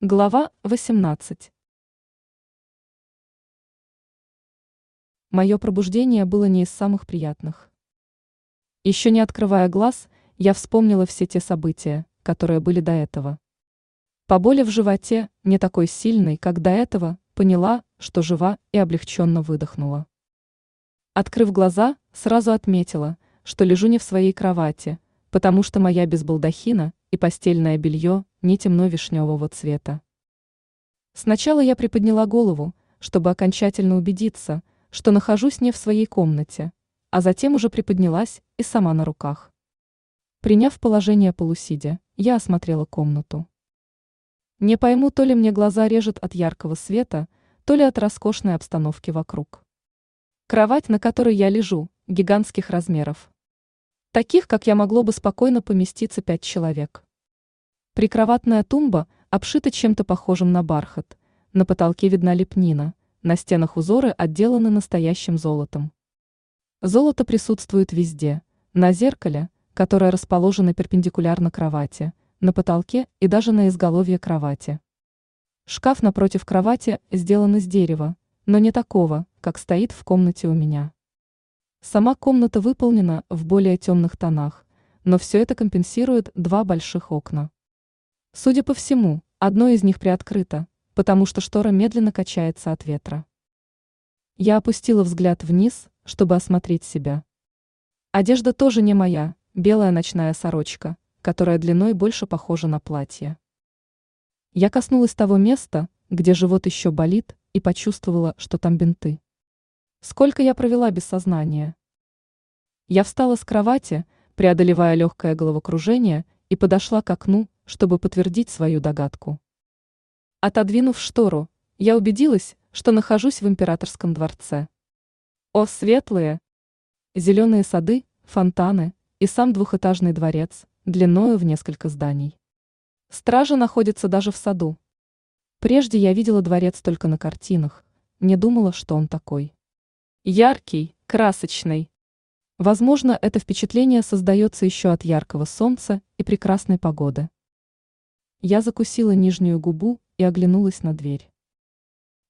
Глава 18 Мое пробуждение было не из самых приятных. Еще не открывая глаз, я вспомнила все те события, которые были до этого. По боли в животе, не такой сильной, как до этого, поняла, что жива и облегченно выдохнула. Открыв глаза, сразу отметила, что лежу не в своей кровати, потому что моя без балдахина и постельное белье не темно-вишневого цвета. Сначала я приподняла голову, чтобы окончательно убедиться, что нахожусь не в своей комнате, а затем уже приподнялась и сама на руках. Приняв положение полусидя, я осмотрела комнату. Не пойму, то ли мне глаза режет от яркого света, то ли от роскошной обстановки вокруг. Кровать, на которой я лежу, гигантских размеров. Таких, как я могло бы спокойно поместиться пять человек. Прикроватная тумба обшита чем-то похожим на бархат, на потолке видна лепнина, на стенах узоры отделаны настоящим золотом. Золото присутствует везде, на зеркале, которое расположено перпендикулярно кровати, на потолке и даже на изголовье кровати. Шкаф напротив кровати сделан из дерева, но не такого, как стоит в комнате у меня. Сама комната выполнена в более темных тонах, но все это компенсирует два больших окна. Судя по всему, одно из них приоткрыто, потому что штора медленно качается от ветра. Я опустила взгляд вниз, чтобы осмотреть себя. Одежда тоже не моя, белая ночная сорочка, которая длиной больше похожа на платье. Я коснулась того места, где живот еще болит, и почувствовала, что там бинты. Сколько я провела без сознания? Я встала с кровати, преодолевая легкое головокружение, и подошла к окну, чтобы подтвердить свою догадку. Отодвинув штору, я убедилась, что нахожусь в императорском дворце. О, светлые! Зеленые сады, фонтаны и сам двухэтажный дворец, длиною в несколько зданий. Стража находится даже в саду. Прежде я видела дворец только на картинах, не думала, что он такой. Яркий, красочный, Возможно, это впечатление создается еще от яркого солнца и прекрасной погоды. Я закусила нижнюю губу и оглянулась на дверь.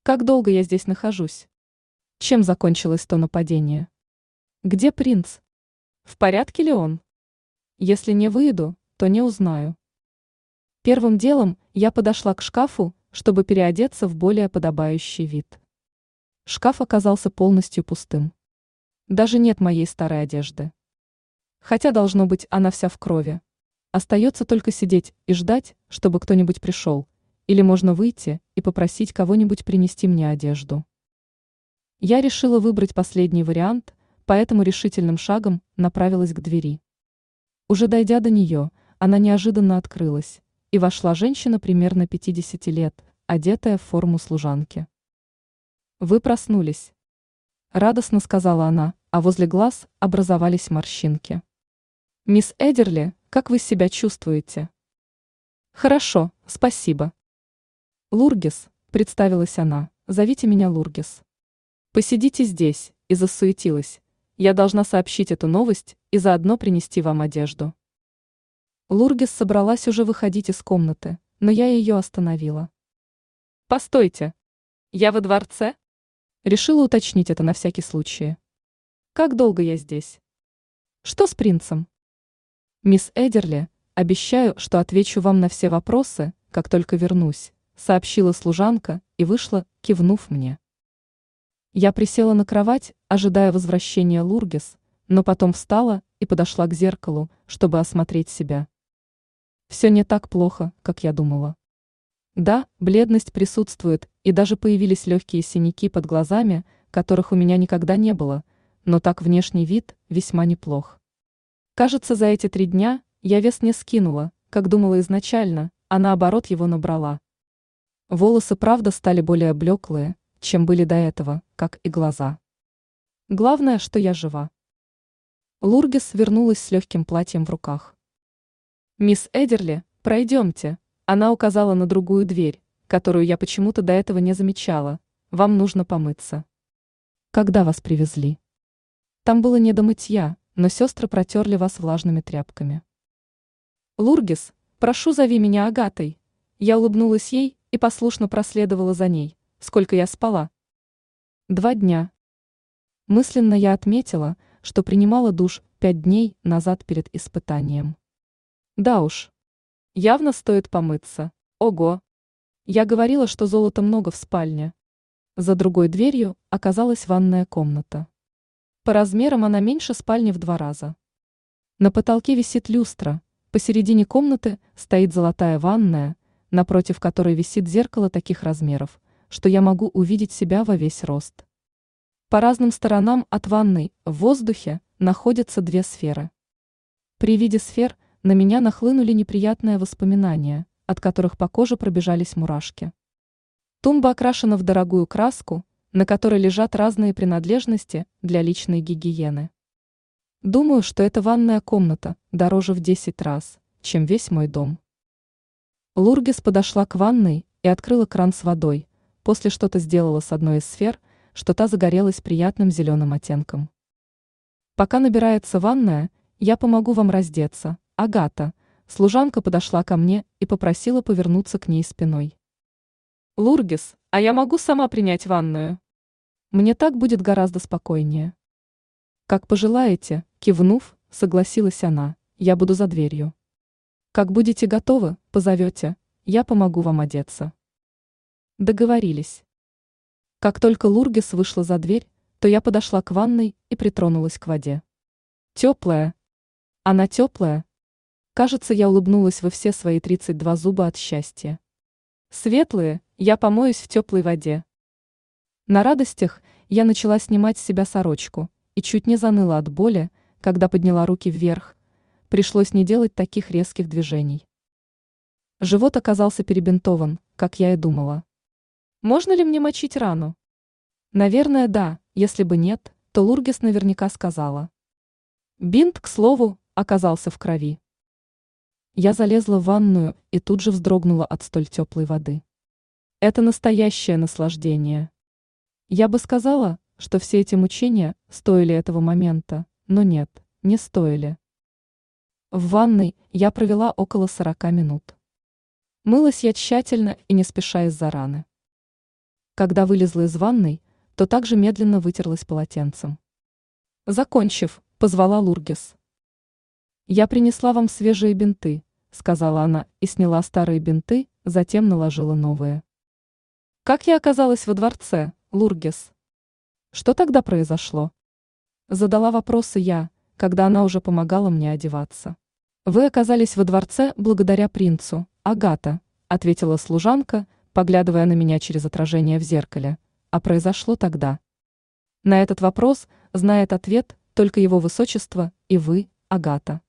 Как долго я здесь нахожусь? Чем закончилось то нападение? Где принц? В порядке ли он? Если не выйду, то не узнаю. Первым делом я подошла к шкафу, чтобы переодеться в более подобающий вид. Шкаф оказался полностью пустым. Даже нет моей старой одежды. Хотя должно быть она вся в крови. Остается только сидеть и ждать, чтобы кто-нибудь пришел, или можно выйти и попросить кого-нибудь принести мне одежду. Я решила выбрать последний вариант, поэтому решительным шагом направилась к двери. Уже дойдя до нее, она неожиданно открылась, и вошла женщина примерно 50 лет, одетая в форму служанки. Вы проснулись. Радостно сказала она, а возле глаз образовались морщинки. «Мисс Эдерли, как вы себя чувствуете?» «Хорошо, спасибо». «Лургис», — представилась она, — «зовите меня Лургис». «Посидите здесь», — и засуетилась. «Я должна сообщить эту новость и заодно принести вам одежду». Лургис собралась уже выходить из комнаты, но я ее остановила. «Постойте! Я во дворце?» Решила уточнить это на всякий случай. Как долго я здесь? Что с принцем? Мисс Эдерли, обещаю, что отвечу вам на все вопросы, как только вернусь, сообщила служанка и вышла, кивнув мне. Я присела на кровать, ожидая возвращения Лургис, но потом встала и подошла к зеркалу, чтобы осмотреть себя. Все не так плохо, как я думала. Да, бледность присутствует, и даже появились легкие синяки под глазами, которых у меня никогда не было – но так внешний вид весьма неплох. Кажется, за эти три дня я вес не скинула, как думала изначально, а наоборот его набрала. Волосы, правда, стали более блеклые, чем были до этого, как и глаза. Главное, что я жива. Лургис вернулась с легким платьем в руках. «Мисс Эдерли, пройдемте», она указала на другую дверь, которую я почему-то до этого не замечала. Вам нужно помыться. Когда вас привезли? Там было не до мытья, но сестры протерли вас влажными тряпками. Лургис, прошу, зови меня Агатой. Я улыбнулась ей, и послушно проследовала за ней. Сколько я спала? Два дня. Мысленно я отметила, что принимала душ пять дней назад перед испытанием. Да уж. Явно стоит помыться. Ого. Я говорила, что золота много в спальне. За другой дверью оказалась ванная комната. По размерам она меньше спальни в два раза. На потолке висит люстра, посередине комнаты стоит золотая ванная, напротив которой висит зеркало таких размеров, что я могу увидеть себя во весь рост. По разным сторонам от ванной в воздухе находятся две сферы. При виде сфер на меня нахлынули неприятные воспоминания, от которых по коже пробежались мурашки. Тумба окрашена в дорогую краску, на которой лежат разные принадлежности для личной гигиены. Думаю, что эта ванная комната дороже в 10 раз, чем весь мой дом. Лургис подошла к ванной и открыла кран с водой, после что-то сделала с одной из сфер, что та загорелась приятным зеленым оттенком. Пока набирается ванная, я помогу вам раздеться. Агата, служанка подошла ко мне и попросила повернуться к ней спиной. Лургис, а я могу сама принять ванную? Мне так будет гораздо спокойнее. Как пожелаете, кивнув, согласилась она, я буду за дверью. Как будете готовы, позовете, я помогу вам одеться. Договорились. Как только Лургис вышла за дверь, то я подошла к ванной и притронулась к воде. Теплая. Она теплая. Кажется, я улыбнулась во все свои 32 зуба от счастья. Светлые, я помоюсь в теплой воде. На радостях я начала снимать с себя сорочку и чуть не заныла от боли, когда подняла руки вверх. Пришлось не делать таких резких движений. Живот оказался перебинтован, как я и думала. Можно ли мне мочить рану? Наверное, да, если бы нет, то Лургис наверняка сказала. Бинт, к слову, оказался в крови. Я залезла в ванную и тут же вздрогнула от столь теплой воды. Это настоящее наслаждение. Я бы сказала, что все эти мучения стоили этого момента, но нет, не стоили. В ванной я провела около 40 минут. Мылась я тщательно и не спеша из-за раны. Когда вылезла из ванной, то также медленно вытерлась полотенцем. Закончив, позвала Лургис. «Я принесла вам свежие бинты», — сказала она и сняла старые бинты, затем наложила новые. «Как я оказалась во дворце?» Лургес. Что тогда произошло? Задала вопросы я, когда она уже помогала мне одеваться. Вы оказались во дворце благодаря принцу, Агата, ответила служанка, поглядывая на меня через отражение в зеркале. А произошло тогда. На этот вопрос знает ответ только его высочество и вы, Агата.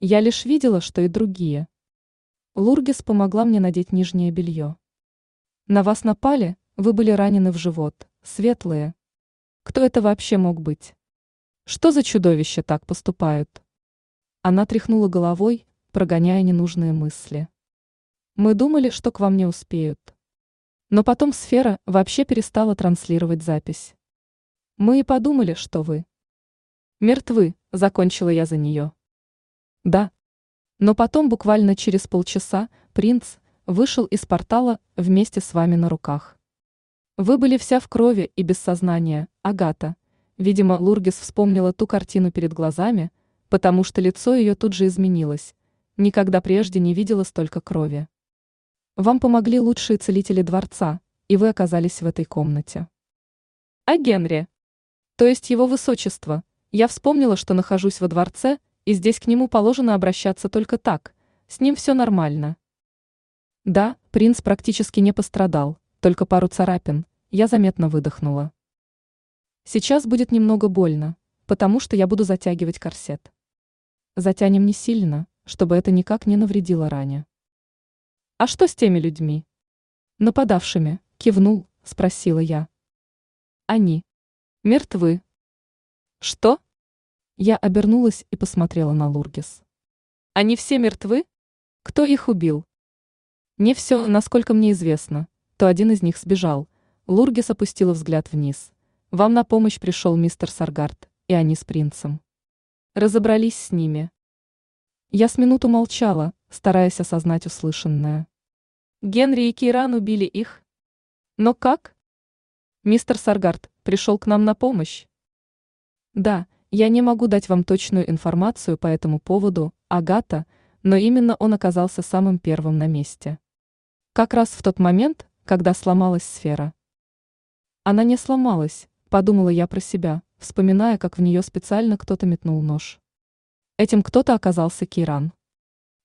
Я лишь видела, что и другие. Лургис помогла мне надеть нижнее белье. На вас напали, вы были ранены в живот, светлые. Кто это вообще мог быть? Что за чудовища так поступают? Она тряхнула головой, прогоняя ненужные мысли. Мы думали, что к вам не успеют. Но потом сфера вообще перестала транслировать запись. Мы и подумали, что вы. Мертвы, закончила я за нее. Да. Но потом буквально через полчаса принц вышел из портала вместе с вами на руках. Вы были вся в крови и без сознания, Агата. Видимо, Лургис вспомнила ту картину перед глазами, потому что лицо ее тут же изменилось. Никогда прежде не видела столько крови. Вам помогли лучшие целители дворца, и вы оказались в этой комнате. А Генри? То есть его высочество. Я вспомнила, что нахожусь во дворце, и здесь к нему положено обращаться только так. С ним все нормально. Да, принц практически не пострадал, только пару царапин, я заметно выдохнула. Сейчас будет немного больно, потому что я буду затягивать корсет. Затянем не сильно, чтобы это никак не навредило ране. А что с теми людьми? Нападавшими, кивнул, спросила я. Они мертвы. Что? Я обернулась и посмотрела на Лургис. Они все мертвы? Кто их убил? Не все, насколько мне известно, то один из них сбежал. Лургис опустила взгляд вниз. Вам на помощь пришел мистер Саргард, и они с принцем. Разобрались с ними. Я с минуту молчала, стараясь осознать услышанное. Генри и Кейран убили их? Но как? Мистер Саргард пришел к нам на помощь. Да, я не могу дать вам точную информацию по этому поводу, Агата, но именно он оказался самым первым на месте. Как раз в тот момент, когда сломалась сфера. Она не сломалась, подумала я про себя, вспоминая, как в нее специально кто-то метнул нож. Этим кто-то оказался Киран.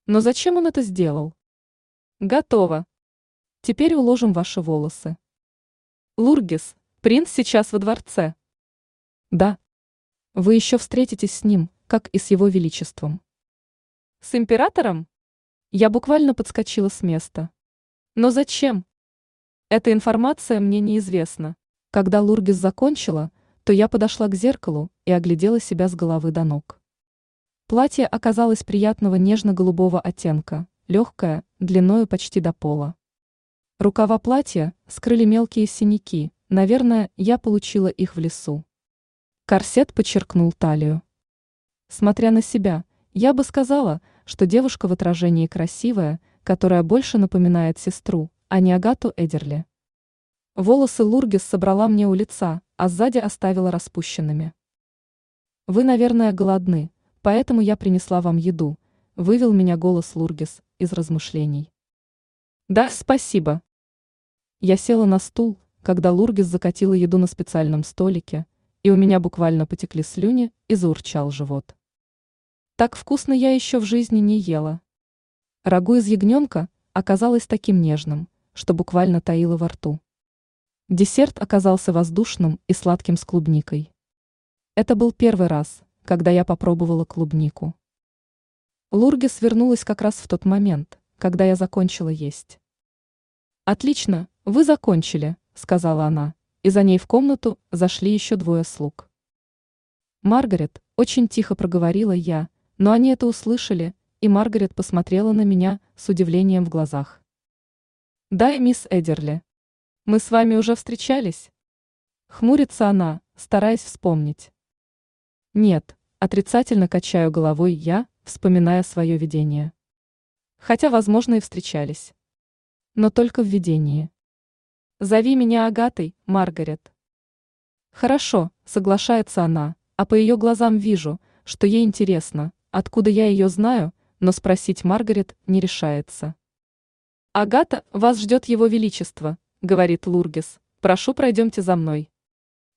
Но зачем он это сделал? Готово. Теперь уложим ваши волосы. Лургис, принц сейчас во дворце. Да. Вы еще встретитесь с ним, как и с его величеством. С императором? Я буквально подскочила с места. Но зачем? Эта информация мне неизвестна. Когда Лургис закончила, то я подошла к зеркалу и оглядела себя с головы до ног. Платье оказалось приятного нежно-голубого оттенка, легкое, длиною почти до пола. Рукава платья скрыли мелкие синяки, наверное, я получила их в лесу. Корсет подчеркнул талию. Смотря на себя, я бы сказала, что девушка в отражении красивая, которая больше напоминает сестру, а не Агату Эдерли. Волосы Лургис собрала мне у лица, а сзади оставила распущенными. «Вы, наверное, голодны, поэтому я принесла вам еду», — вывел меня голос Лургис из размышлений. «Да, спасибо». Я села на стул, когда Лургис закатила еду на специальном столике, и у меня буквально потекли слюни и заурчал живот. Так вкусно я еще в жизни не ела. Рагу из ягненка оказалось таким нежным, что буквально таило во рту. Десерт оказался воздушным и сладким с клубникой. Это был первый раз, когда я попробовала клубнику. Лургис вернулась как раз в тот момент, когда я закончила есть. «Отлично, вы закончили», — сказала она, и за ней в комнату зашли еще двое слуг. Маргарет, очень тихо проговорила я, но они это услышали, и Маргарет посмотрела на меня с удивлением в глазах. «Да, мисс Эдерли», мы с вами уже встречались? Хмурится она, стараясь вспомнить. Нет, отрицательно качаю головой я, вспоминая свое видение. Хотя, возможно, и встречались. Но только в видении. Зови меня Агатой, Маргарет. Хорошо, соглашается она, а по ее глазам вижу, что ей интересно, откуда я ее знаю, но спросить Маргарет не решается. Агата, вас ждет его величество, говорит Лургис, прошу пройдемте за мной.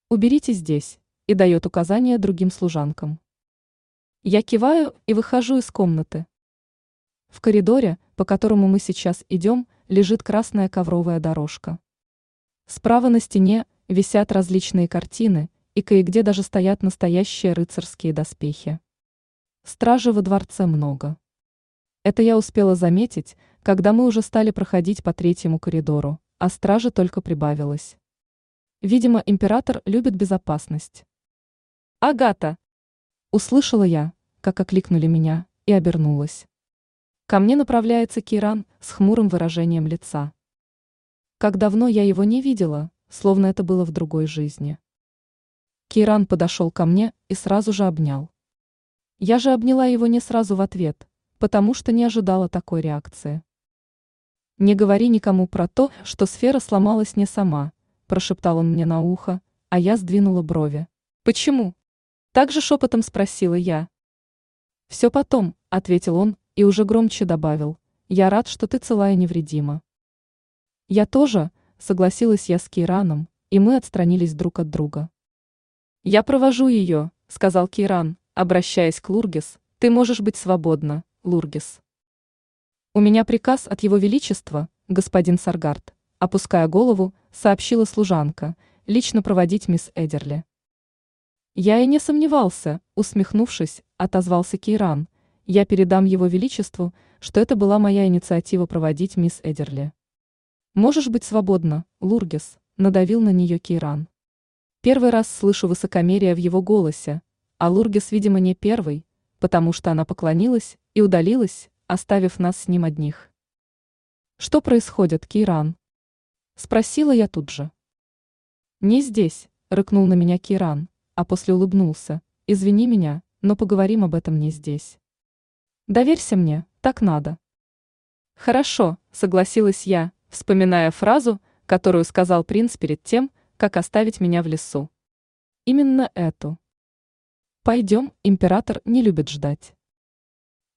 Уберите здесь, и дает указания другим служанкам. Я киваю и выхожу из комнаты. В коридоре, по которому мы сейчас идем, лежит красная ковровая дорожка. Справа на стене висят различные картины, и кое-где даже стоят настоящие рыцарские доспехи. Стражи во дворце много. Это я успела заметить, когда мы уже стали проходить по третьему коридору а стражи только прибавилось. Видимо, император любит безопасность. «Агата!» Услышала я, как окликнули меня, и обернулась. Ко мне направляется Киран с хмурым выражением лица. Как давно я его не видела, словно это было в другой жизни. Киран подошел ко мне и сразу же обнял. Я же обняла его не сразу в ответ, потому что не ожидала такой реакции. «Не говори никому про то, что сфера сломалась не сама», – прошептал он мне на ухо, а я сдвинула брови. «Почему?» – также шепотом спросила я. «Все потом», – ответил он и уже громче добавил. «Я рад, что ты цела и невредима». «Я тоже», – согласилась я с Кейраном, и мы отстранились друг от друга. «Я провожу ее», – сказал Кейран, обращаясь к Лургис. «Ты можешь быть свободна, Лургис». «У меня приказ от Его Величества, господин Саргард», опуская голову, сообщила служанка, лично проводить мисс Эдерли. Я и не сомневался, усмехнувшись, отозвался Кейран. Я передам Его Величеству, что это была моя инициатива проводить мисс Эдерли. Можешь быть свободна, Лургис, надавил на нее Кейран. Первый раз слышу высокомерие в его голосе, а Лургис, видимо, не первый, потому что она поклонилась и удалилась, оставив нас с ним одних. «Что происходит, Киран?» Спросила я тут же. «Не здесь», — рыкнул на меня Киран, а после улыбнулся. «Извини меня, но поговорим об этом не здесь». «Доверься мне, так надо». «Хорошо», согласилась я, вспоминая фразу, которую сказал принц перед тем, как оставить меня в лесу. Именно эту. Пойдем, император не любит ждать.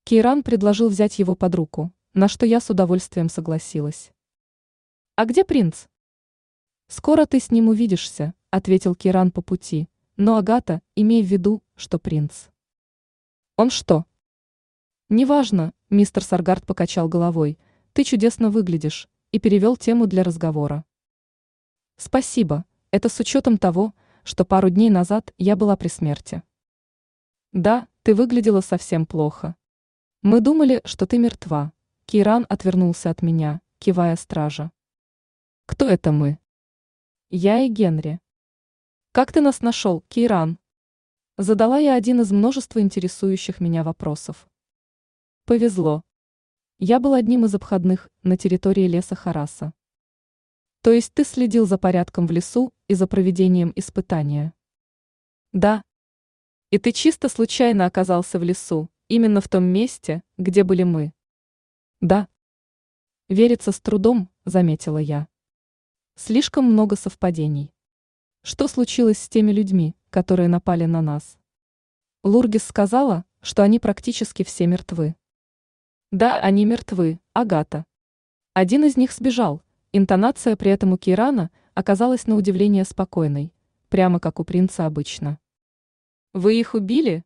Кейран предложил взять его под руку, на что я с удовольствием согласилась. «А где принц?» «Скоро ты с ним увидишься», — ответил Кейран по пути, но Агата, имей в виду, что принц. «Он что?» «Неважно», — мистер Саргард покачал головой, — «ты чудесно выглядишь», и перевел тему для разговора. «Спасибо, это с учетом того, что пару дней назад я была при смерти». «Да, ты выглядела совсем плохо», мы думали, что ты мертва. Киран отвернулся от меня, кивая стража. Кто это мы? Я и Генри. Как ты нас нашел, Киран? Задала я один из множества интересующих меня вопросов. Повезло. Я был одним из обходных на территории леса Хараса. То есть ты следил за порядком в лесу и за проведением испытания? Да. И ты чисто случайно оказался в лесу, Именно в том месте, где были мы. Да. Верится с трудом, заметила я. Слишком много совпадений. Что случилось с теми людьми, которые напали на нас? Лургис сказала, что они практически все мертвы. Да, они мертвы, Агата. Один из них сбежал. Интонация при этом у Кирана оказалась на удивление спокойной, прямо как у принца обычно. Вы их убили?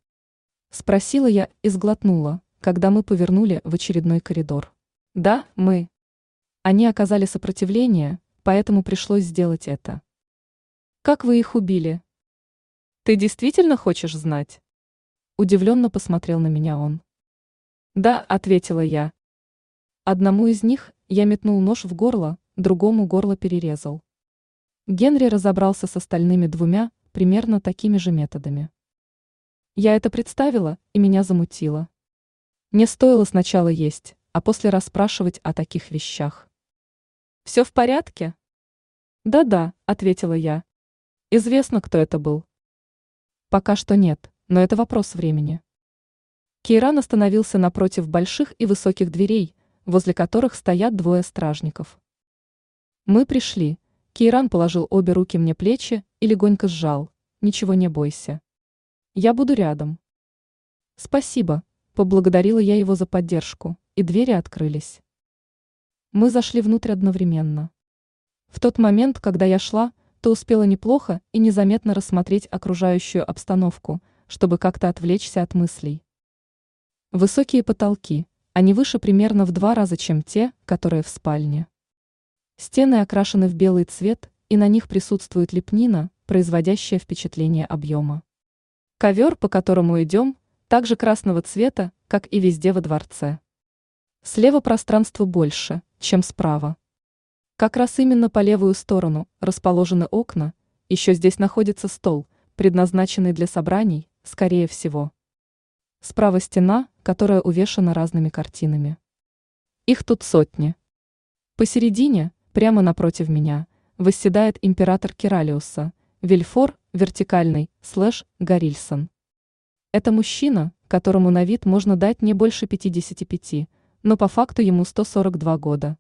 Спросила я и сглотнула, когда мы повернули в очередной коридор. Да, мы. Они оказали сопротивление, поэтому пришлось сделать это. Как вы их убили? Ты действительно хочешь знать? Удивленно посмотрел на меня он. Да, ответила я. Одному из них я метнул нож в горло, другому горло перерезал. Генри разобрался с остальными двумя примерно такими же методами. Я это представила, и меня замутило. Не стоило сначала есть, а после расспрашивать о таких вещах. «Все в порядке?» «Да-да», — ответила я. «Известно, кто это был?» «Пока что нет, но это вопрос времени». Кейран остановился напротив больших и высоких дверей, возле которых стоят двое стражников. Мы пришли. Кейран положил обе руки мне плечи и легонько сжал. Ничего не бойся. Я буду рядом. Спасибо, поблагодарила я его за поддержку, и двери открылись. Мы зашли внутрь одновременно. В тот момент, когда я шла, то успела неплохо и незаметно рассмотреть окружающую обстановку, чтобы как-то отвлечься от мыслей. Высокие потолки, они выше примерно в два раза, чем те, которые в спальне. Стены окрашены в белый цвет, и на них присутствует лепнина, производящая впечатление объема. Ковер, по которому идем, также красного цвета, как и везде во дворце. Слева пространство больше, чем справа. Как раз именно по левую сторону расположены окна, еще здесь находится стол, предназначенный для собраний, скорее всего. Справа стена, которая увешана разными картинами. Их тут сотни. Посередине, прямо напротив меня, восседает император Киралиуса, Вильфор, вертикальный, слэш, Горильсон. Это мужчина, которому на вид можно дать не больше 55, но по факту ему 142 года.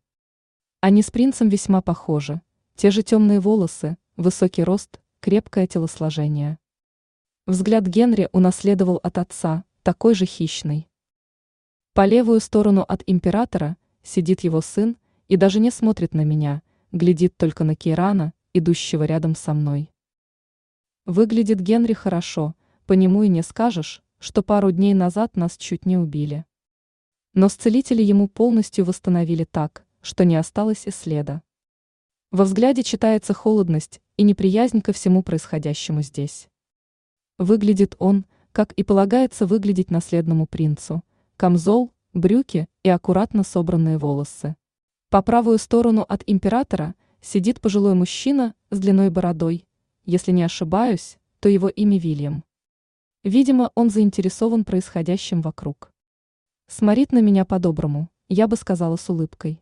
Они с принцем весьма похожи. Те же темные волосы, высокий рост, крепкое телосложение. Взгляд Генри унаследовал от отца, такой же хищный. По левую сторону от императора сидит его сын и даже не смотрит на меня, глядит только на Кейрана, идущего рядом со мной. Выглядит Генри хорошо, по нему и не скажешь, что пару дней назад нас чуть не убили. Но сцелители ему полностью восстановили так, что не осталось и следа. Во взгляде читается холодность и неприязнь ко всему происходящему здесь. Выглядит он, как и полагается выглядеть наследному принцу, камзол, брюки и аккуратно собранные волосы. По правую сторону от императора сидит пожилой мужчина с длиной бородой, если не ошибаюсь, то его имя Вильям. Видимо, он заинтересован происходящим вокруг. Смотрит на меня по-доброму, я бы сказала с улыбкой.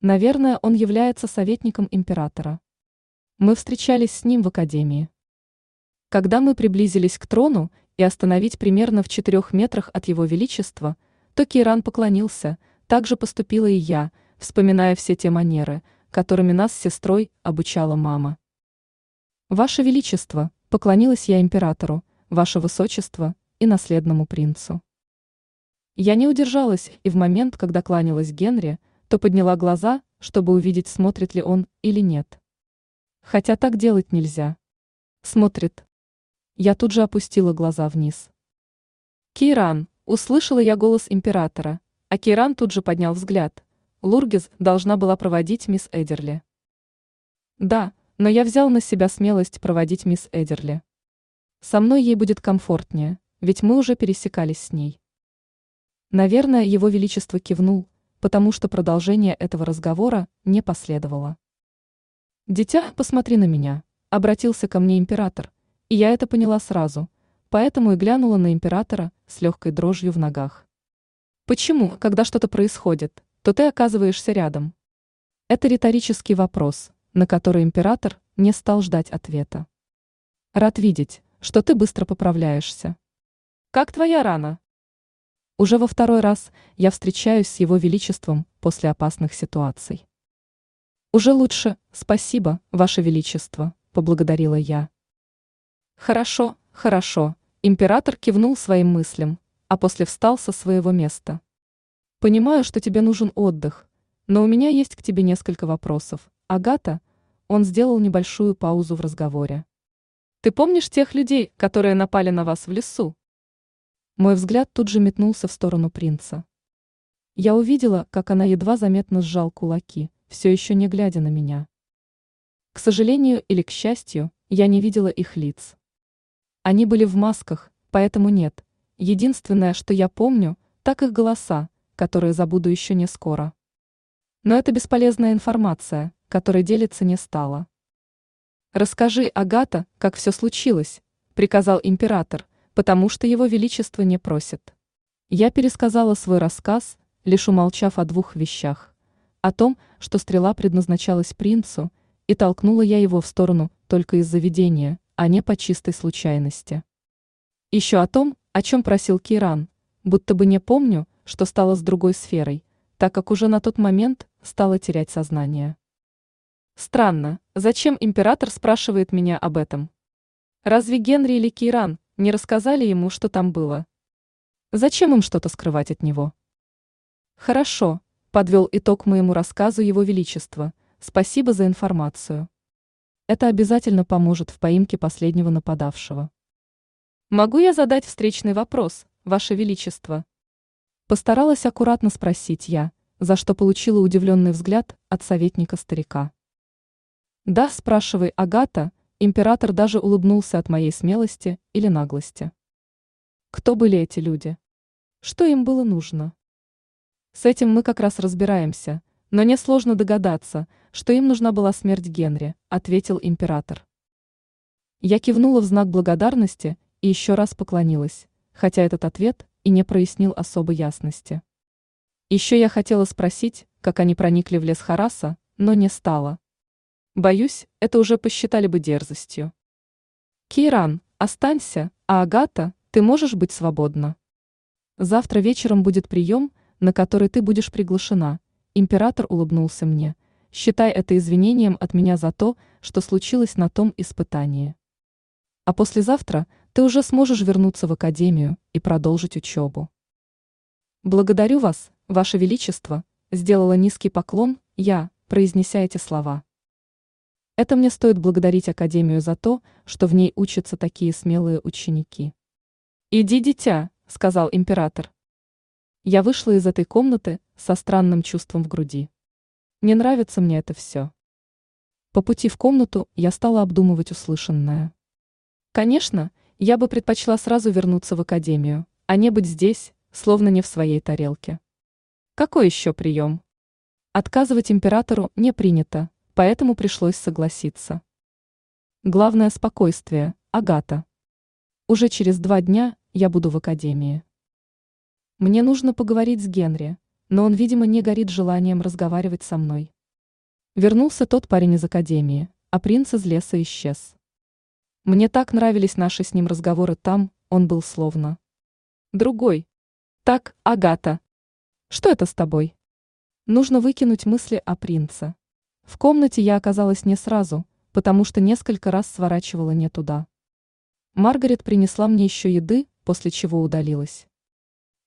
Наверное, он является советником императора. Мы встречались с ним в академии. Когда мы приблизились к трону и остановить примерно в четырех метрах от его величества, то Киран поклонился, так же поступила и я, вспоминая все те манеры, которыми нас с сестрой обучала мама. «Ваше Величество», — поклонилась я императору, «Ваше Высочество» и наследному принцу. Я не удержалась и в момент, когда кланялась Генри, то подняла глаза, чтобы увидеть, смотрит ли он или нет. Хотя так делать нельзя. Смотрит. Я тут же опустила глаза вниз. «Кейран!» – услышала я голос императора, а Кейран тут же поднял взгляд. Лургиз должна была проводить мисс Эдерли. Да, но я взял на себя смелость проводить мисс Эдерли. Со мной ей будет комфортнее, ведь мы уже пересекались с ней. Наверное, его величество кивнул, потому что продолжение этого разговора не последовало. «Дитя, посмотри на меня», — обратился ко мне император, и я это поняла сразу, поэтому и глянула на императора с легкой дрожью в ногах. «Почему, когда что-то происходит, то ты оказываешься рядом?» Это риторический вопрос, на который император не стал ждать ответа. «Рад видеть, что ты быстро поправляешься. Как твоя рана?» Уже во второй раз я встречаюсь с его величеством после опасных ситуаций. Уже лучше, спасибо, ваше величество, поблагодарила я. Хорошо, хорошо, император кивнул своим мыслям, а после встал со своего места. Понимаю, что тебе нужен отдых, но у меня есть к тебе несколько вопросов. Агата, он сделал небольшую паузу в разговоре. Ты помнишь тех людей, которые напали на вас в лесу? Мой взгляд тут же метнулся в сторону принца. Я увидела, как она едва заметно сжал кулаки, все еще не глядя на меня. К сожалению или к счастью, я не видела их лиц. Они были в масках, поэтому нет. Единственное, что я помню, так их голоса, которые забуду еще не скоро. Но это бесполезная информация, которой делиться не стала. «Расскажи, Агата, как все случилось», — приказал император, потому что его величество не просит. Я пересказала свой рассказ, лишь умолчав о двух вещах. О том, что стрела предназначалась принцу, и толкнула я его в сторону только из-за видения, а не по чистой случайности. Еще о том, о чем просил Киран, будто бы не помню, что стало с другой сферой, так как уже на тот момент стала терять сознание. Странно, зачем император спрашивает меня об этом? Разве Генри или Киран не рассказали ему, что там было. Зачем им что-то скрывать от него? Хорошо, подвел итог моему рассказу его величество. Спасибо за информацию. Это обязательно поможет в поимке последнего нападавшего. Могу я задать встречный вопрос, ваше величество? Постаралась аккуратно спросить я, за что получила удивленный взгляд от советника старика. Да, спрашивай, Агата, Император даже улыбнулся от моей смелости или наглости. Кто были эти люди? Что им было нужно? С этим мы как раз разбираемся, но несложно догадаться, что им нужна была смерть Генри, ответил император. Я кивнула в знак благодарности и еще раз поклонилась, хотя этот ответ и не прояснил особой ясности. Еще я хотела спросить, как они проникли в лес Хараса, но не стала. Боюсь, это уже посчитали бы дерзостью. Кейран, останься, а Агата, ты можешь быть свободна. Завтра вечером будет прием, на который ты будешь приглашена. Император улыбнулся мне. Считай это извинением от меня за то, что случилось на том испытании. А послезавтра ты уже сможешь вернуться в академию и продолжить учебу. Благодарю вас, ваше величество, сделала низкий поклон я, произнеся эти слова. Это мне стоит благодарить Академию за то, что в ней учатся такие смелые ученики. «Иди, дитя», — сказал император. Я вышла из этой комнаты со странным чувством в груди. Не нравится мне это все. По пути в комнату я стала обдумывать услышанное. Конечно, я бы предпочла сразу вернуться в академию, а не быть здесь, словно не в своей тарелке. Какой еще прием? Отказывать императору не принято, поэтому пришлось согласиться. Главное спокойствие, Агата. Уже через два дня я буду в академии. Мне нужно поговорить с Генри, но он, видимо, не горит желанием разговаривать со мной. Вернулся тот парень из академии, а принц из леса исчез. Мне так нравились наши с ним разговоры там, он был словно. Другой. Так, Агата. Что это с тобой? Нужно выкинуть мысли о принце. В комнате я оказалась не сразу, потому что несколько раз сворачивала не туда. Маргарет принесла мне еще еды, после чего удалилась.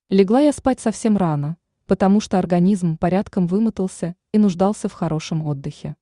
Легла я спать совсем рано, потому что организм порядком вымотался и нуждался в хорошем отдыхе.